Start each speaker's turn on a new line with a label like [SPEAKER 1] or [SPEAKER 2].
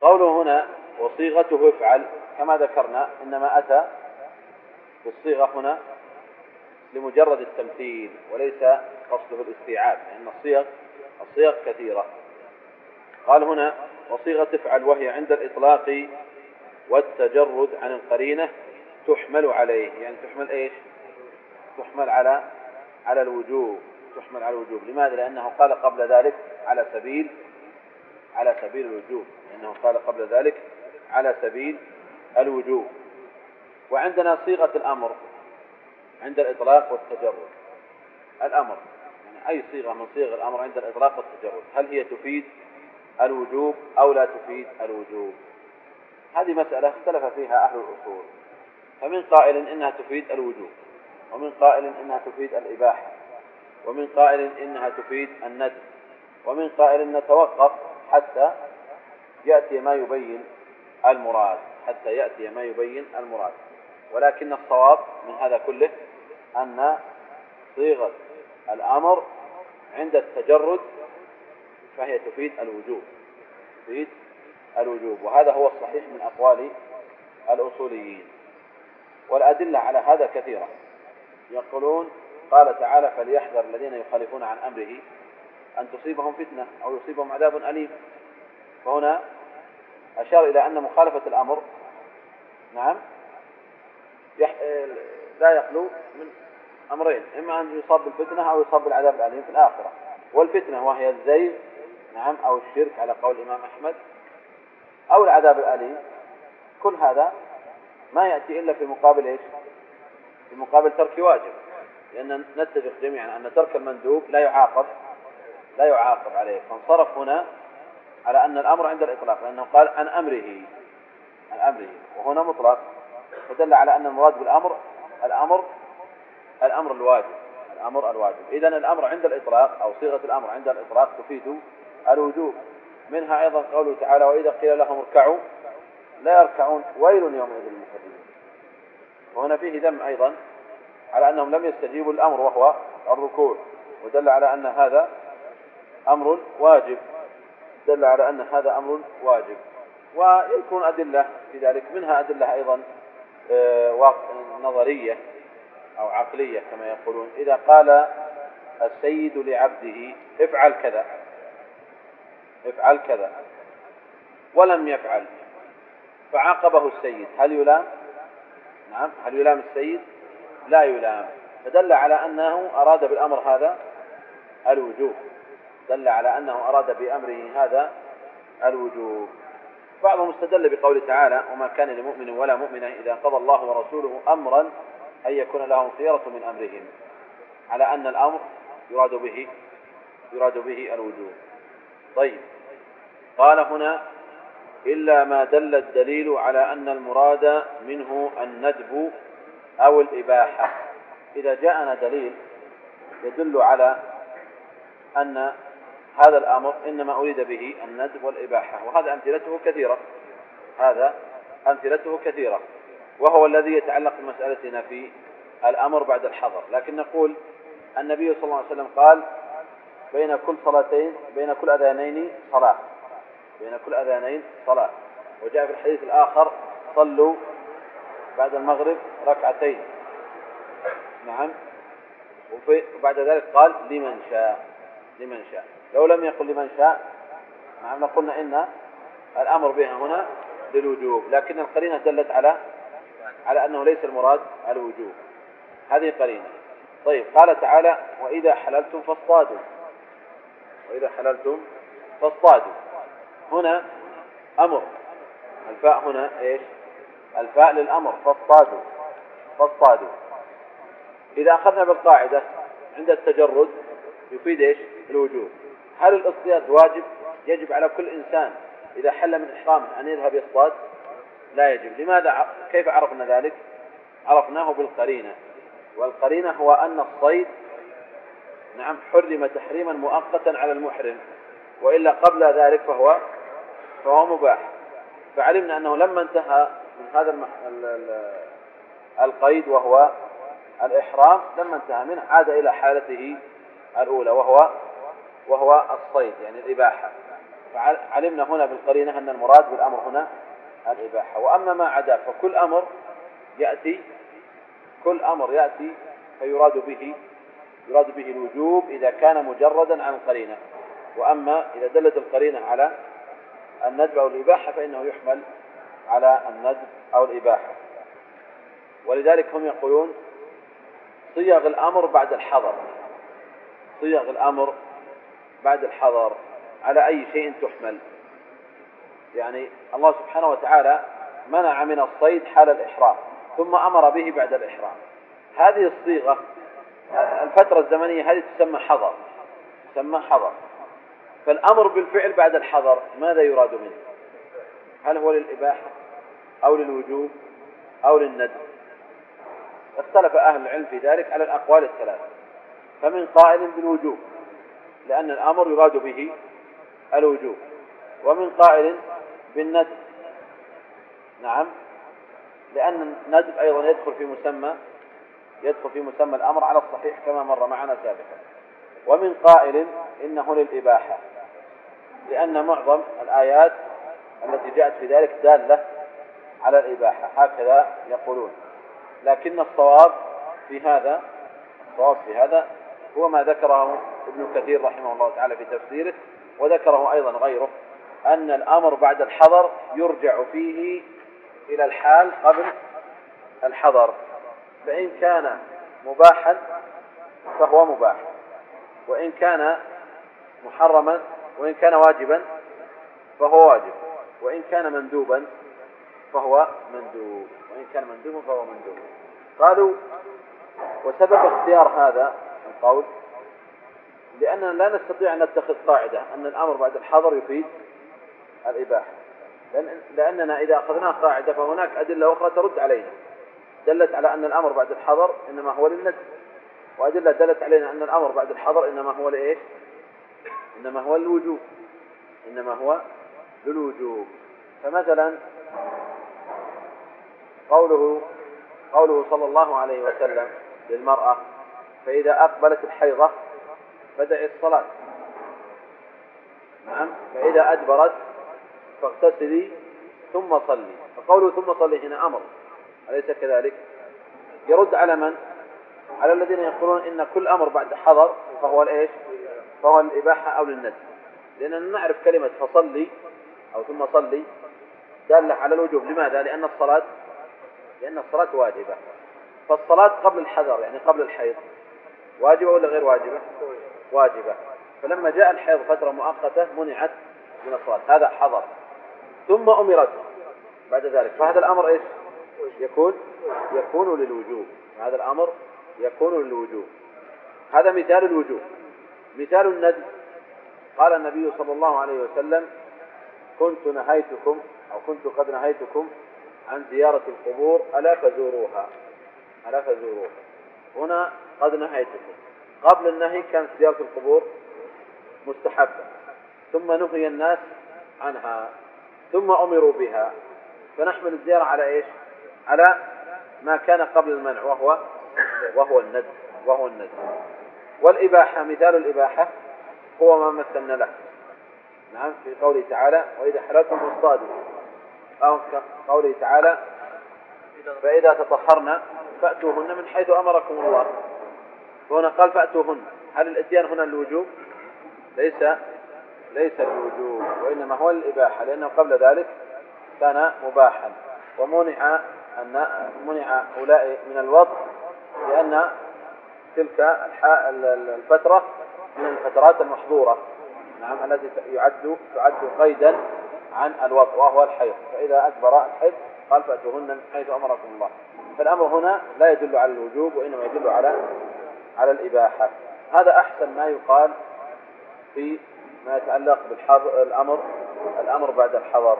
[SPEAKER 1] قوله هنا وصيغته افعل كما ذكرنا إنما أتى بالصيغة هنا لمجرد التمثيل وليس قصده الاستيعاب لأن الصيغ الصيغ كثيرة. قال هنا وصيغة افعل وهي عند الإطلاق والتجرد عن القرينة تحمل عليه يعني تحمل إيش؟ تحمل على على الوجوب تحمل على الوجوب. لماذا؟ لأنه قال قبل ذلك على سبيل على سبيل الوجوب. لأنه قال قبل ذلك على سبيل الوجوب. وعندنا صيغة الأمر عند الإطلاق والتجرد. الأمر يعني أي صيغة من صيغ الأمر عند الإطلاق والتجرد. هل هي تفيد الوجوب أو لا تفيد الوجوب؟ هذه مسألة اختلف فيها أهل الأصول. فمن قائل إنها تفيد الوجوب ومن قائل إنها تفيد الإباحة ومن قائل إنها تفيد الندب ومن قائل نتوقف حتى يأتي ما يبين المراد حتى يأتي ما يبين المراد. ولكن الصواب من هذا كله أن صيغة الأمر عند التجرد فهي تفيد الوجوب تفيد الوجوب. وهذا هو الصحيح من أقوال الأصوليين. والأدلة على هذا كثيرة. يقولون قال تعالى فليحذر الذين يخالفون عن أمره أن تصيبهم فتنة أو يصيبهم عذاب أليم. فهنا أشار إلى أن مخالفة الأمر نعم يح... لا يخلو من أمرين إما أن يصاب بالفتنة أو يصاب بالعذاب الأليم في الآخرة. والفتنة وهي الزيغ نعم أو الشرك على قول الإمام أحمد أو العذاب الأليم. كل هذا ما يأتي إلا في مقابل إيش؟ في مقابل ترك واجب. لأن نتفق جميعا أن ترك المندوب لا يعاقب لا يعاقب عليه. فانصرف هنا على أن الأمر عند الإطلاق لأنه قال عن أمره عن أمره وهنا مطلق فدل على أن المراد بالأمر الأمر الأمر الواجب الأمر الواجب. إذا الأمر عند الإطلاق أو صيغة الأمر عند الإطلاق تفيد الوجوب. منها أيضا قوله تعالى وإذا قيل لهم اركعوا لا يركعون ويل يومئذ للمكذبين وهنا فيه ذم أيضا على أنهم لم يستجيبوا الأمر وهو الركوع. ودل على أن هذا أمر واجب. دل على أن هذا أمر واجب. ويكون أدلة في ذلك منها أدلة أيضا آه، نظرية أو عقلية كما يقولون. إذا قال السيد لعبده افعل كذا افعل كذا ولم يفعل فعاقبه السيد. هل يلام؟ نعم. هل يلام السيد؟ لا يلام. فدل على أنه أراد بالأمر هذا الوجوب. دل على أنه أراد بأمره هذا الوجوب. بعضهم استدل بقوله تعالى وما كان لمؤمن ولا مؤمنة إذا قضى الله ورسوله أمرا أن يكون لهم خيرة من أمرهم. على أن الأمر يراد به يراد به الوجوب. طيب. قال هنا إلا ما دل الدليل على أن المراد منه الندب أو الإباحة. إذا جاءنا دليل يدل على أن هذا الأمر إنما أريد به الندب والإباحة وهذا أمثلته كثيرة. هذا أمثلته كثيرة. وهو الذي يتعلق بمسألتنا في الأمر بعد الحظر لكن نقول النبي صلى الله عليه وسلم قال بين كل صلاتين بين كل أذانين صلاة. بين كل أذانين صلاة. وجاء في الحديث الآخر صلوا بعد المغرب ركعتين. نعم. وبعد ذلك قال لمن شاء. لمن شاء. لو لم يقل لمن شاء نعم لقلنا إن الأمر بها هنا للوجوب لكن القرينة دلت على على أنه ليس المراد الوجوب. هذه قرينة. طيب قال تعالى وإذا حللتم فاصطادوا. وإذا حللتم فاصطادوا. هنا أمر. الفاء هنا إيش؟ الفاء للأمر فاصطادوا. فاصطادوا. إذا أخذنا بالقاعدة عند التجرد يفيد إيش؟ الوجوب. هل الاصطياد واجب؟ يجب على كل إنسان إذا حل من إحرام أن يذهب يصطاد؟ لا يجب. لماذا كيف عرفنا ذلك؟ عرفناه بالقرينة. والقرينة هو أن الصيد نعم حرم تحريما مؤقتا على المحرم وإلا قبل ذلك فهو فهو مباح. فعلمنا أنه لما انتهى من هذا القيد وهو الإحرام لما انتهى منه عاد إلى حالته الأولى وهو وهو الصيد يعني الإباحة. فعلمنا هنا بالقرينة أن المراد بالأمر هنا الإباحة. وأما ما عدا فكل أمر يأتي كل أمر يأتي فيراد به يراد به الوجوب إذا كان مجردا عن القرينة وأما إذا دلت القرينة على الندب أو الإباحة فإنه يحمل على الندب أو الإباحة. ولذلك هم يقولون صيغ الأمر بعد الحظر صيغ الأمر بعد الحظر على أي شيء تحمل. يعني الله سبحانه وتعالى منع من الصيد حال الإحرام ثم أمر به بعد الإحرام. هذه الصيغة الفترة الزمنية هذه تسمى حظر تسمى حظر فالأمر بالفعل بعد الحظر ماذا يراد منه؟ هل هو للإباحة أو للوجوب أو للندب؟ اختلف أهل العلم في ذلك على الأقوال الثلاثة. فمن قائل بالوجوب لأن الأمر يراد به الوجوب. ومن قائل بالندب. نعم. لأن الندب أيضا يدخل في مسمى يدخل في مسمى الأمر على الصحيح كما مر معنا سابقا. ومن قائل إنه للإباحة. لأن معظم الآيات التي جاءت في ذلك دالة على الإباحة. هكذا يقولون. لكن الصواب في هذا الصواب في هذا هو ما ذكره ابن كثير رحمه الله تعالى في تفسيره وذكره أيضا غيره أن الأمر بعد الحظر يرجع فيه إلى الحال قبل الحظر فإن كان مباحا فهو مباح وإن كان محرما وإن كان واجبا فهو واجب وإن كان مندوبا فهو مندوب وإن كان مندوبا فهو مندوب. قالوا وسبب اختيار هذا القول لأننا لا نستطيع أن نتخذ قاعدة أن الأمر بعد الحظر يفيد الإباحة. لأن لأننا إذا أخذناه قاعدة فهناك أدلة أخرى ترد علينا. دلت على أن الأمر بعد الحظر إنما هو للندب. وأدلة دلت علينا أن الأمر بعد الحظر إنما هو لإيش؟ إنما هو للوجوب. إنما هو للوجوب. فمثلا قوله قوله صلى الله عليه وسلم للمرأة فإذا أقبلت الحيضة فدعي الصلاة. نعم. فإذا أدبرت فاغتسلي ثم صلي. فقوله ثم صلي هنا أمر. أليس كذلك؟ يرد على من؟ على الذين يقولون إن كل أمر بعد حضر فهو الإيش؟ فهو الإباحة أو للندب لأننا نعرف كلمة فصلي أو ثم صلي دالة على الوجوب. لماذا؟ لأن الصلاة لأن الصلاة واجبة. فالصلاة قبل الحذر يعني قبل الحيض واجبة ولا غير واجبة؟ واجبة. فلما جاء الحيض فترة مؤقتة منعت من الصلاة. هذا حضر. ثم أمرت. بعد ذلك فهذا الأمر إيش؟ يكون يكون للوجوب. هذا الأمر يكون للوجوب. هذا مثال الوجوب. مثال الندب قال النبي صلى الله عليه وسلم كنت نهيتكم أو كنت قد نهيتكم عن زيارة القبور ألا فزوروها؟ ألا فزوروها. هنا قد نهيتكم. قبل النهي كانت زيارة القبور مستحبة. ثم نهي الناس عنها ثم أمروا بها. فنحمل الزيارة على إيش؟ على ما كان قبل المنع وهو وهو الند وهو الند والإباحة مثال الإباحة هو ما مثلنا له. نعم في قوله تعالى وإذا حللتم فاصطادوا أو قوله تعالى فإذا تطهرن فأتوهن من حيث أمركم الله. فهنا قال فأتوهن. هل الإتيان هنا الوجوب؟ ليس ليس الوجوب وإنما هو الإباحة لأنه قبل ذلك كان مباحا. ومنع أن منع هؤلاء من الوضع لأن تلك الفترة من الفترات المحظورة. نعم التي يعد تعد قيدا عن الوضع وهو الحيض. فإذا أكبر الحيض قال فأتوهن من حيث أمركم الله. فالأمر هنا لا يدل على الوجوب وإنما يدل على على الإباحة. هذا أحسن ما يقال في ما يتعلق بالحظر الأمر الأمر بعد الحظر.